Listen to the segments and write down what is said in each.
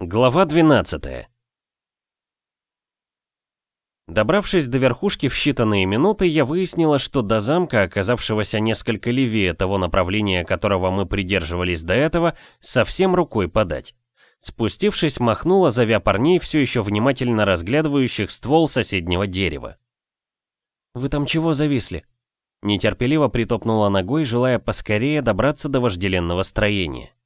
Глава 12 Добравшись до верхушки в считанные минуты, я выяснила, что до замка, оказавшегося несколько левее того направления, которого мы придерживались до этого, совсем рукой подать. Спустившись, махнула, зовя парней, все еще внимательно разглядывающих ствол соседнего дерева. «Вы там чего зависли?» Нетерпеливо притопнула ногой, желая поскорее добраться до вожделенного строения.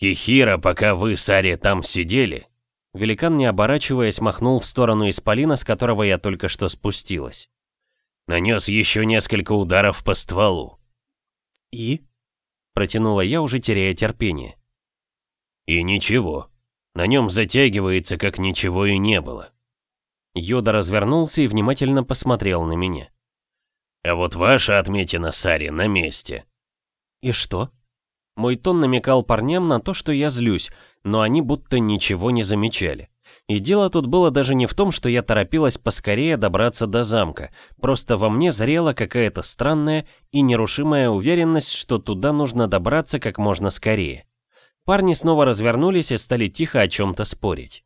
«Кихира, пока вы с Ари там сидели...» Великан, не оборачиваясь, махнул в сторону исполина, с которого я только что спустилась. «Нанес еще несколько ударов по стволу». «И?» Протянула я, уже теряя терпение. «И ничего. На нем затягивается, как ничего и не было». Йода развернулся и внимательно посмотрел на меня. «А вот ваша отметина, Сари, на месте». «И что?» Мой тон намекал парням на то, что я злюсь, но они будто ничего не замечали. И дело тут было даже не в том, что я торопилась поскорее добраться до замка, просто во мне зрела какая-то странная и нерушимая уверенность, что туда нужно добраться как можно скорее. Парни снова развернулись и стали тихо о чем-то спорить.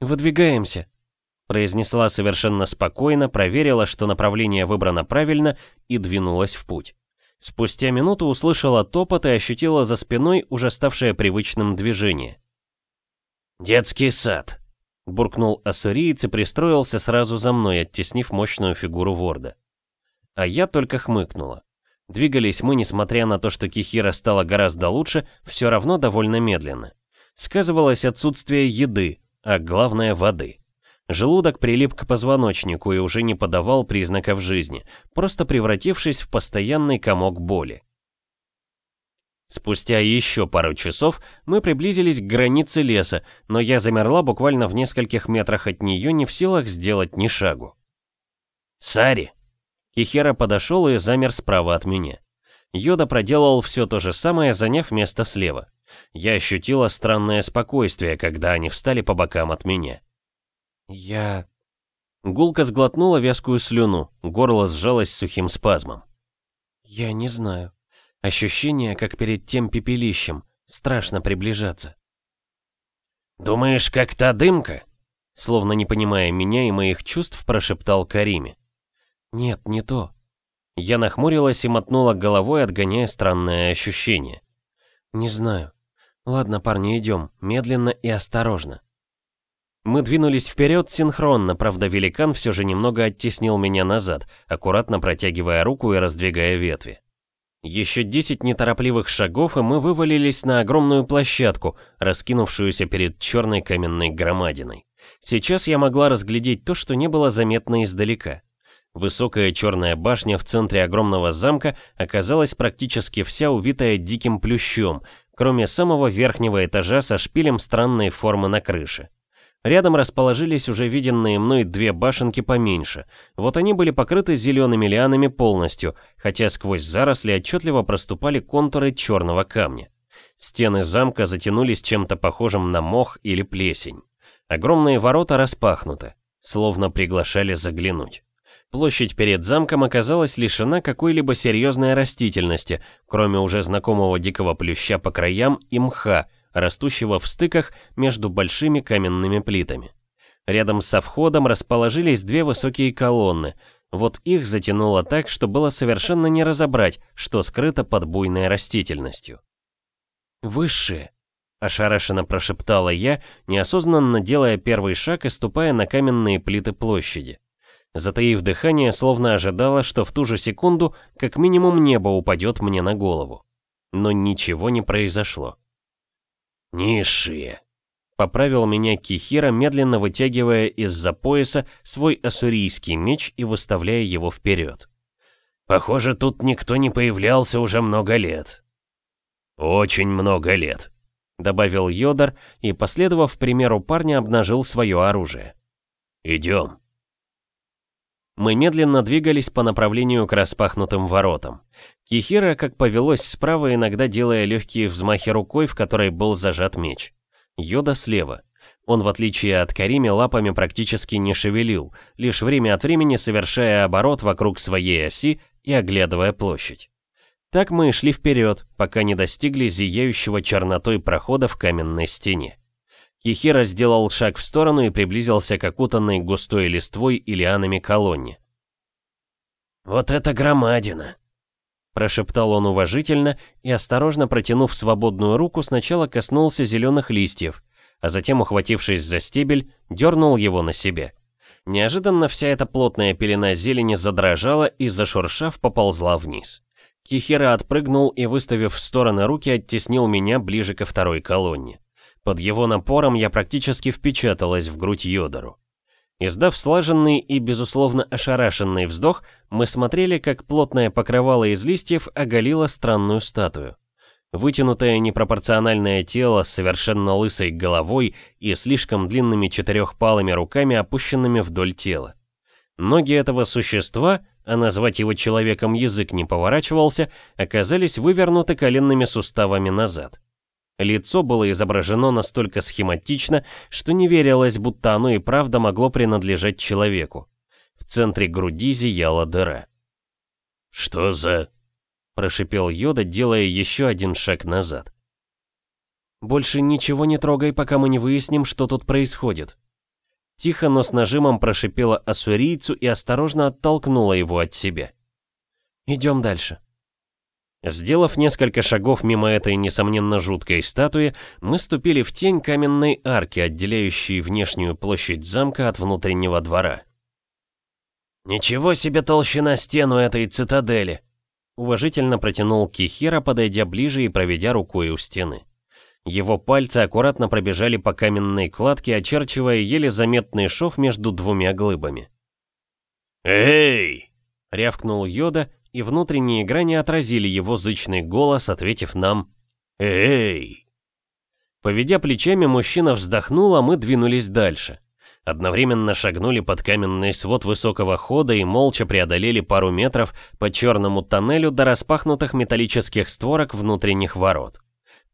«Выдвигаемся», — произнесла совершенно спокойно, проверила, что направление выбрано правильно и двинулась в путь. Спустя минуту услышала топот и ощутила за спиной уже ставшее привычным движение. «Детский сад», — буркнул ассуриец и пристроился сразу за мной, оттеснив мощную фигуру Ворда. А я только хмыкнула. Двигались мы, несмотря на то, что Кихира стала гораздо лучше, все равно довольно медленно. Сказывалось отсутствие еды, а главное воды. Желудок прилип к позвоночнику и уже не подавал признаков жизни, просто превратившись в постоянный комок боли. Спустя еще пару часов мы приблизились к границе леса, но я замерла буквально в нескольких метрах от нее, не в силах сделать ни шагу. «Сари!» Кихера подошел и замер справа от меня. Йода проделал все то же самое, заняв место слева. Я ощутила странное спокойствие, когда они встали по бокам от меня. «Я...» Гулка сглотнула вязкую слюну, горло сжалось сухим спазмом. «Я не знаю. Ощущение, как перед тем пепелищем. Страшно приближаться». «Думаешь, как та дымка?» Словно не понимая меня и моих чувств, прошептал Кариме. «Нет, не то». Я нахмурилась и мотнула головой, отгоняя странное ощущение. «Не знаю. Ладно, парни, идем. Медленно и осторожно. Мы двинулись вперед синхронно, правда великан все же немного оттеснил меня назад, аккуратно протягивая руку и раздвигая ветви. Еще десять неторопливых шагов, и мы вывалились на огромную площадку, раскинувшуюся перед черной каменной громадиной. Сейчас я могла разглядеть то, что не было заметно издалека. Высокая черная башня в центре огромного замка оказалась практически вся увитая диким плющом, кроме самого верхнего этажа со шпилем странной формы на крыше. Рядом расположились уже виденные мной две башенки поменьше. Вот они были покрыты зелеными лианами полностью, хотя сквозь заросли отчетливо проступали контуры черного камня. Стены замка затянулись чем-то похожим на мох или плесень. Огромные ворота распахнуты, словно приглашали заглянуть. Площадь перед замком оказалась лишена какой-либо серьезной растительности, кроме уже знакомого дикого плюща по краям и мха, растущего в стыках между большими каменными плитами. Рядом со входом расположились две высокие колонны. Вот их затянуло так, что было совершенно не разобрать, что скрыто под буйной растительностью. «Высшие!» — ошарашенно прошептала я, неосознанно делая первый шаг и ступая на каменные плиты площади. Затаив дыхание, словно ожидала, что в ту же секунду как минимум небо упадет мне на голову. Но ничего не произошло. «Низшие», — поправил меня Кихира, медленно вытягивая из-за пояса свой ассурийский меч и выставляя его вперед. «Похоже, тут никто не появлялся уже много лет». «Очень много лет», — добавил Йодар и, последовав примеру парня, обнажил свое оружие. «Идем». Мы медленно двигались по направлению к распахнутым воротам. Кихира, как повелось справа, иногда делая легкие взмахи рукой, в которой был зажат меч. Йода слева. Он, в отличие от Карими, лапами практически не шевелил, лишь время от времени совершая оборот вокруг своей оси и оглядывая площадь. Так мы и шли вперед, пока не достигли зияющего чернотой прохода в каменной стене. Кихира сделал шаг в сторону и приблизился к окутанной густой листвой и лианами колонне. «Вот это громадина!» Прошептал он уважительно и, осторожно протянув свободную руку, сначала коснулся зеленых листьев, а затем, ухватившись за стебель, дернул его на себе. Неожиданно вся эта плотная пелена зелени задрожала и, зашуршав, поползла вниз. Кихера отпрыгнул и, выставив в стороны руки, оттеснил меня ближе ко второй колонне. Под его напором я практически впечаталась в грудь Йодору. Издав слаженный и, безусловно, ошарашенный вздох, мы смотрели, как плотное покрывало из листьев оголило странную статую. Вытянутое непропорциональное тело с совершенно лысой головой и слишком длинными четырехпалыми руками, опущенными вдоль тела. Ноги этого существа, а назвать его человеком язык не поворачивался, оказались вывернуты коленными суставами назад. Лицо было изображено настолько схематично, что не верилось, будто оно и правда могло принадлежать человеку. В центре груди зияла дыра. «Что за...» – прошипел Йода, делая еще один шаг назад. «Больше ничего не трогай, пока мы не выясним, что тут происходит». Тихо, но с нажимом прошипела ассурийцу и осторожно оттолкнула его от себя. «Идем дальше». Сделав несколько шагов мимо этой, несомненно, жуткой статуи, мы ступили в тень каменной арки, отделяющей внешнюю площадь замка от внутреннего двора. «Ничего себе толщина стену этой цитадели!» Уважительно протянул Кихира, подойдя ближе и проведя рукой у стены. Его пальцы аккуратно пробежали по каменной кладке, очерчивая еле заметный шов между двумя глыбами. «Эй!» — рявкнул Йода, и внутренние грани отразили его зычный голос, ответив нам «Эй!». Поведя плечами, мужчина вздохнул, а мы двинулись дальше. Одновременно шагнули под каменный свод высокого хода и молча преодолели пару метров по черному тоннелю до распахнутых металлических створок внутренних ворот.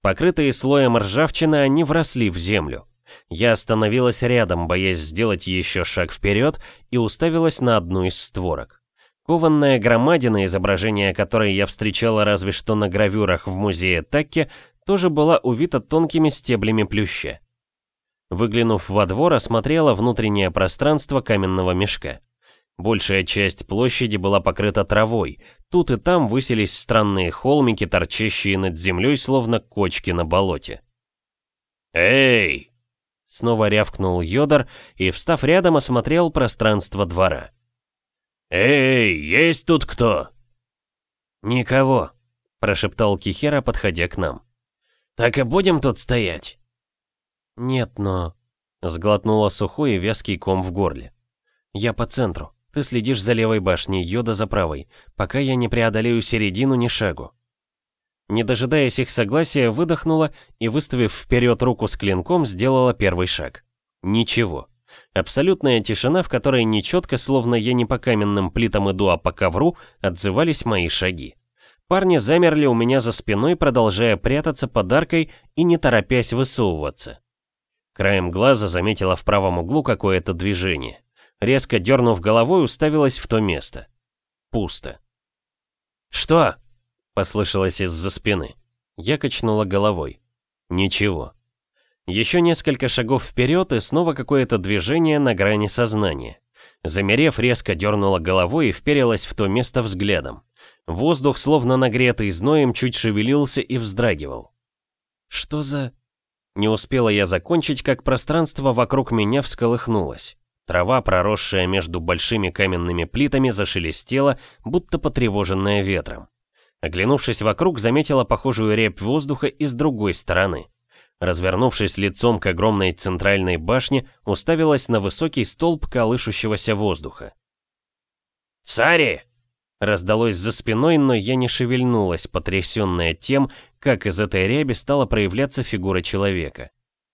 Покрытые слоем ржавчины, они вросли в землю. Я остановилась рядом, боясь сделать еще шаг вперед, и уставилась на одну из створок. Кованная громадина, изображение которой я встречала разве что на гравюрах в музее Такки, тоже была увита тонкими стеблями плюща. Выглянув во двор, осмотрела внутреннее пространство каменного мешка. Большая часть площади была покрыта травой, тут и там высились странные холмики, торчащие над землей, словно кочки на болоте. «Эй!» Снова рявкнул Йодор и, встав рядом, осмотрел пространство двора. «Эй, есть тут кто?» «Никого», — прошептал Кихера, подходя к нам. «Так и будем тут стоять?» «Нет, но...» — сглотнула сухой и вязкий ком в горле. «Я по центру. Ты следишь за левой башней, Йода за правой, пока я не преодолею середину ни шагу». Не дожидаясь их согласия, выдохнула и, выставив вперед руку с клинком, сделала первый шаг. Ничего. Абсолютная тишина, в которой нечетко, словно я не по каменным плитам иду, а по ковру, отзывались мои шаги. Парни замерли у меня за спиной, продолжая прятаться подаркой и не торопясь высовываться. Краем глаза заметила в правом углу какое-то движение. Резко дернув головой, уставилась в то место. Пусто. «Что?» — послышалось из-за спины. Я качнула головой. Ничего. Еще несколько шагов вперед и снова какое-то движение на грани сознания. Замерев, резко дернула головой и вперилась в то место взглядом. Воздух, словно нагретый зноем, чуть шевелился и вздрагивал. «Что за...» Не успела я закончить, как пространство вокруг меня всколыхнулось. Трава, проросшая между большими каменными плитами, зашелестела, будто потревоженная ветром. Оглянувшись вокруг, заметила похожую рябь воздуха и с другой стороны. Развернувшись лицом к огромной центральной башне, уставилась на высокий столб колышущегося воздуха. «Сари!» Раздалось за спиной, но я не шевельнулась, потрясенная тем, как из этой ряби стала проявляться фигура человека.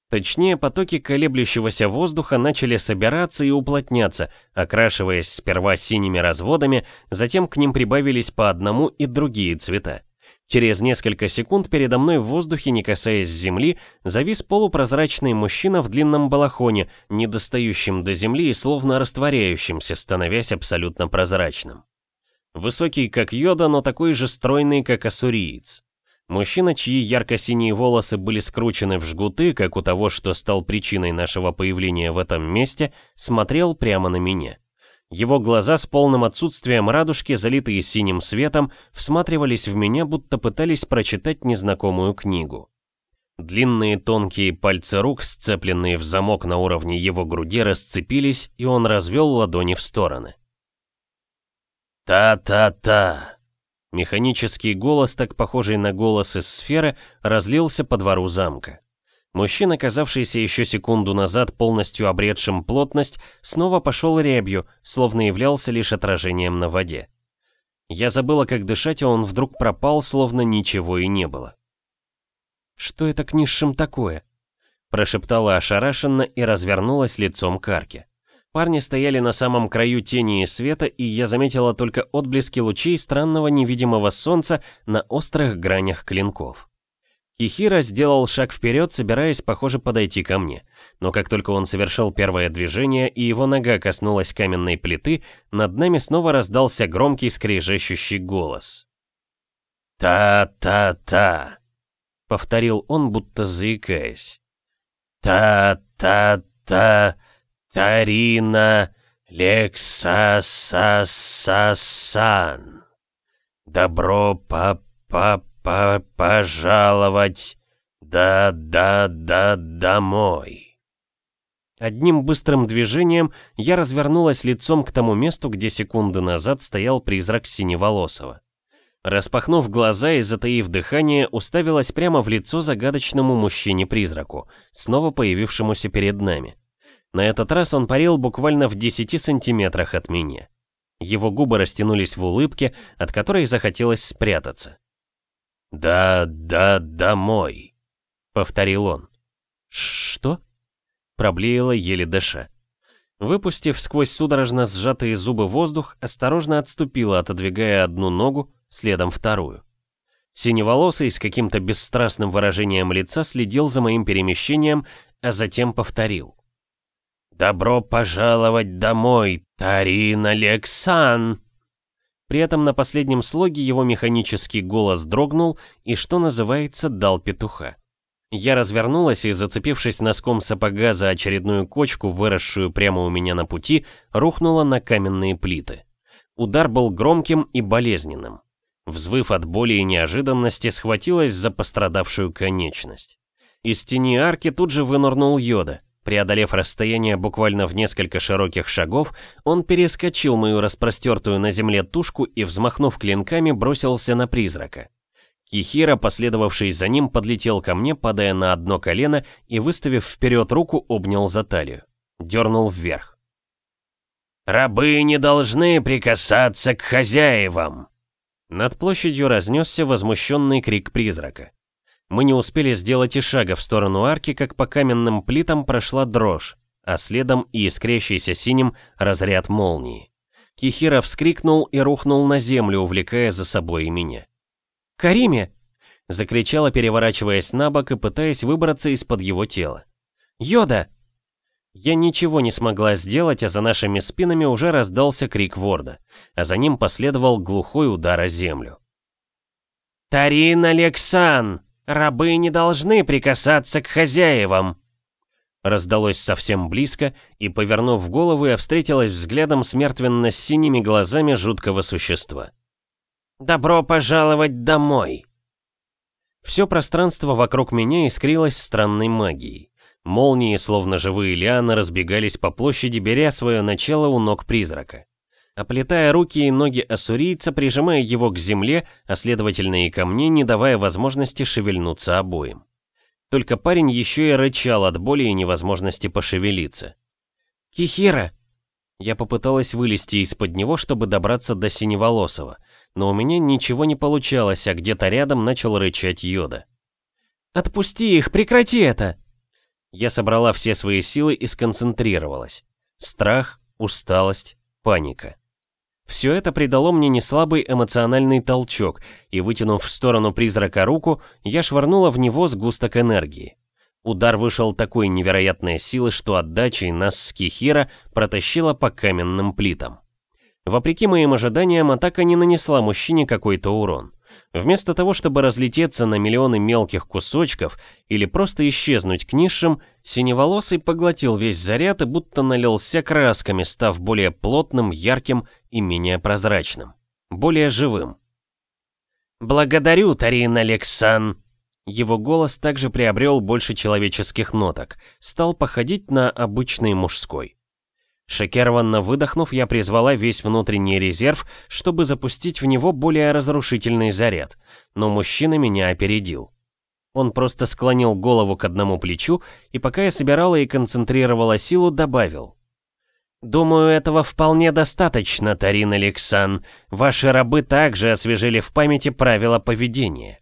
Точнее, потоки колеблющегося воздуха начали собираться и уплотняться, окрашиваясь сперва синими разводами, затем к ним прибавились по одному и другие цвета. Через несколько секунд передо мной в воздухе, не касаясь земли, завис полупрозрачный мужчина в длинном балахоне, не достающим до земли и словно растворяющимся, становясь абсолютно прозрачным. Высокий, как Йода, но такой же стройный, как ассуриец. Мужчина, чьи ярко-синие волосы были скручены в жгуты, как у того, что стал причиной нашего появления в этом месте, смотрел прямо на меня. Его глаза с полным отсутствием радужки, залитые синим светом, всматривались в меня, будто пытались прочитать незнакомую книгу. Длинные тонкие пальцы рук, сцепленные в замок на уровне его груди, расцепились, и он развел ладони в стороны. «Та-та-та!» Механический голос, так похожий на голос из сферы, разлился по двору замка. Мужчина, казавшийся еще секунду назад полностью обретшим плотность, снова пошел рябью, словно являлся лишь отражением на воде. Я забыла, как дышать, и он вдруг пропал, словно ничего и не было. «Что это к низшим такое?» Прошептала ошарашенно и развернулась лицом к арке. Парни стояли на самом краю тени и света, и я заметила только отблески лучей странного невидимого солнца на острых гранях клинков. Кихира сделал шаг вперед, собираясь, похоже, подойти ко мне. Но как только он совершил первое движение, и его нога коснулась каменной плиты, над нами снова раздался громкий скрежещущий голос. «Та-та-та!» — повторил он, будто заикаясь. «Та-та-та, Тарина Лексасасан. Добро па-па-па пожаловать да-да-да домой». Одним быстрым движением я развернулась лицом к тому месту, где секунды назад стоял призрак Синеволосого. Распахнув глаза и затаив дыхание, уставилась прямо в лицо загадочному мужчине-призраку, снова появившемуся перед нами. На этот раз он парил буквально в 10 сантиметрах от меня. Его губы растянулись в улыбке, от которой захотелось спрятаться. «Да, да, домой», — повторил он. «Что?» — проблеяла еле дыша. Выпустив сквозь судорожно сжатые зубы воздух, осторожно отступила, отодвигая одну ногу, следом вторую. Синеволосый с каким-то бесстрастным выражением лица следил за моим перемещением, а затем повторил. «Добро пожаловать домой, Тарин Алексан!» При этом на последнем слоге его механический голос дрогнул и, что называется, дал петуха. Я развернулась и, зацепившись носком сапога за очередную кочку, выросшую прямо у меня на пути, рухнула на каменные плиты. Удар был громким и болезненным. Взвыв от боли и неожиданности, схватилась за пострадавшую конечность. Из тени арки тут же вынырнул Йода. Преодолев расстояние буквально в несколько широких шагов, он перескочил мою распростертую на земле тушку и, взмахнув клинками, бросился на призрака. Кихира, последовавший за ним, подлетел ко мне, падая на одно колено и, выставив вперед руку, обнял за талию. Дернул вверх. «Рабы не должны прикасаться к хозяевам!» Над площадью разнесся возмущенный крик призрака. Мы не успели сделать и шага в сторону арки, как по каменным плитам прошла дрожь, а следом и искрящийся синим разряд молнии. Кихира вскрикнул и рухнул на землю, увлекая за собой и меня. «Кариме!» — закричала, переворачиваясь на бок и пытаясь выбраться из-под его тела. «Йода!» Я ничего не смогла сделать, а за нашими спинами уже раздался крик Ворда, а за ним последовал глухой удар о землю. «Тарин Алексан! Рабы не должны прикасаться к хозяевам!» Раздалось совсем близко, и, повернув голову, я встретилась взглядом с мертвенно-синими глазами жуткого существа. «Добро пожаловать домой!» Все пространство вокруг меня искрилось странной магией. Молнии, словно живые лианы, разбегались по площади, беря свое начало у ног призрака. Оплетая руки и ноги ассурийца, прижимая его к земле, а следовательно и ко мне, не давая возможности шевельнуться обоим. Только парень еще и рычал от боли и невозможности пошевелиться. «Кихира!» Я попыталась вылезти из-под него, чтобы добраться до Синеволосого, но у меня ничего не получалось, а где-то рядом начал рычать Йода. «Отпусти их, прекрати это!» Я собрала все свои силы и сконцентрировалась. Страх, усталость, паника. Все это придало мне неслабый эмоциональный толчок, и вытянув в сторону призрака руку, я швырнула в него сгусток энергии. Удар вышел такой невероятной силы, что отдачей нас с Кихира протащила по каменным плитам. Вопреки моим ожиданиям, атака не нанесла мужчине какой-то урон. Вместо того, чтобы разлететься на миллионы мелких кусочков или просто исчезнуть к низшим, синеволосый поглотил весь заряд и будто налился красками, став более плотным, ярким и менее прозрачным. Более живым. «Благодарю, Тарин Алексан!» Его голос также приобрел больше человеческих ноток, стал походить на обычный мужской. Шокированно выдохнув, я призвала весь внутренний резерв, чтобы запустить в него более разрушительный заряд, но мужчина меня опередил. Он просто склонил голову к одному плечу, и пока я собирала и концентрировала силу, добавил. «Думаю, этого вполне достаточно, Тарин Алексан. Ваши рабы также освежили в памяти правила поведения».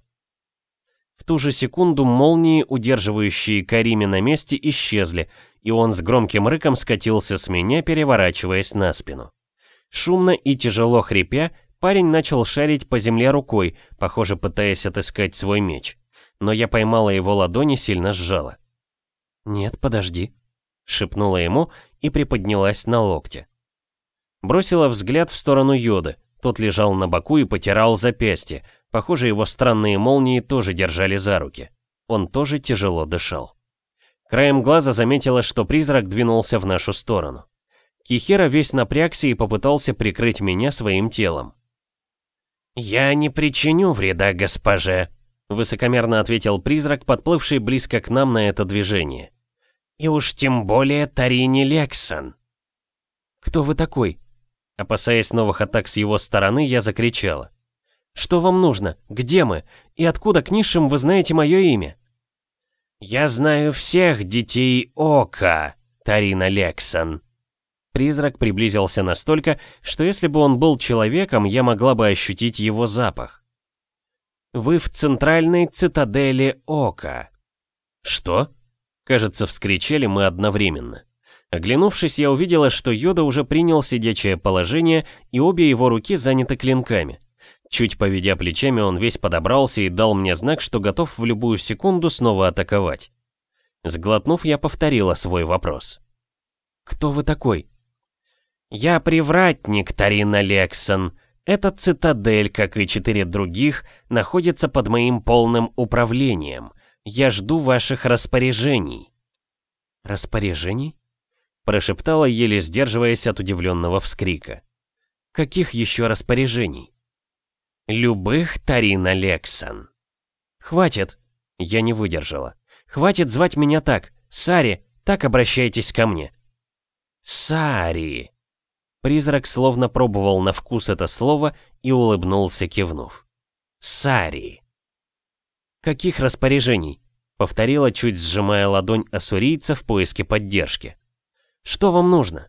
В ту же секунду молнии, удерживающие Кариме на месте, исчезли, и он с громким рыком скатился с меня, переворачиваясь на спину. Шумно и тяжело хрипя, парень начал шарить по земле рукой, похоже, пытаясь отыскать свой меч. Но я поймала его ладони, сильно сжала. «Нет, подожди», — шепнула ему и приподнялась на локте. Бросила взгляд в сторону Йоды. Тот лежал на боку и потирал запястье. Похоже, его странные молнии тоже держали за руки. Он тоже тяжело дышал. Краем глаза заметила, что призрак двинулся в нашу сторону. Кихера весь напрягся и попытался прикрыть меня своим телом. «Я не причиню вреда госпоже», — высокомерно ответил призрак, подплывший близко к нам на это движение. «И уж тем более Тарини Лексон». «Кто вы такой?» Опасаясь новых атак с его стороны, я закричала. «Что вам нужно? Где мы? И откуда к низшим вы знаете мое имя?» «Я знаю всех детей Ока, Тарина Лексон». Призрак приблизился настолько, что если бы он был человеком, я могла бы ощутить его запах. «Вы в центральной цитадели Ока». «Что?» Кажется, вскричали мы одновременно. Оглянувшись, я увидела, что Йода уже принял сидячее положение, и обе его руки заняты клинками. Чуть поведя плечами, он весь подобрался и дал мне знак, что готов в любую секунду снова атаковать. Сглотнув, я повторила свой вопрос. «Кто вы такой?» «Я привратник, Тарина Лексон. Эта цитадель, как и четыре других, находится под моим полным управлением. Я жду ваших распоряжений». «Распоряжений?» Прошептала, еле сдерживаясь от удивленного вскрика. «Каких еще распоряжений?» Любых Тарина Лексон. Хватит. Я не выдержала. Хватит звать меня так. Сари, так обращайтесь ко мне. Сари. Призрак словно пробовал на вкус это слово и улыбнулся, кивнув. Сари. Каких распоряжений? Повторила, чуть сжимая ладонь ассурийца в поиске поддержки. Что вам нужно?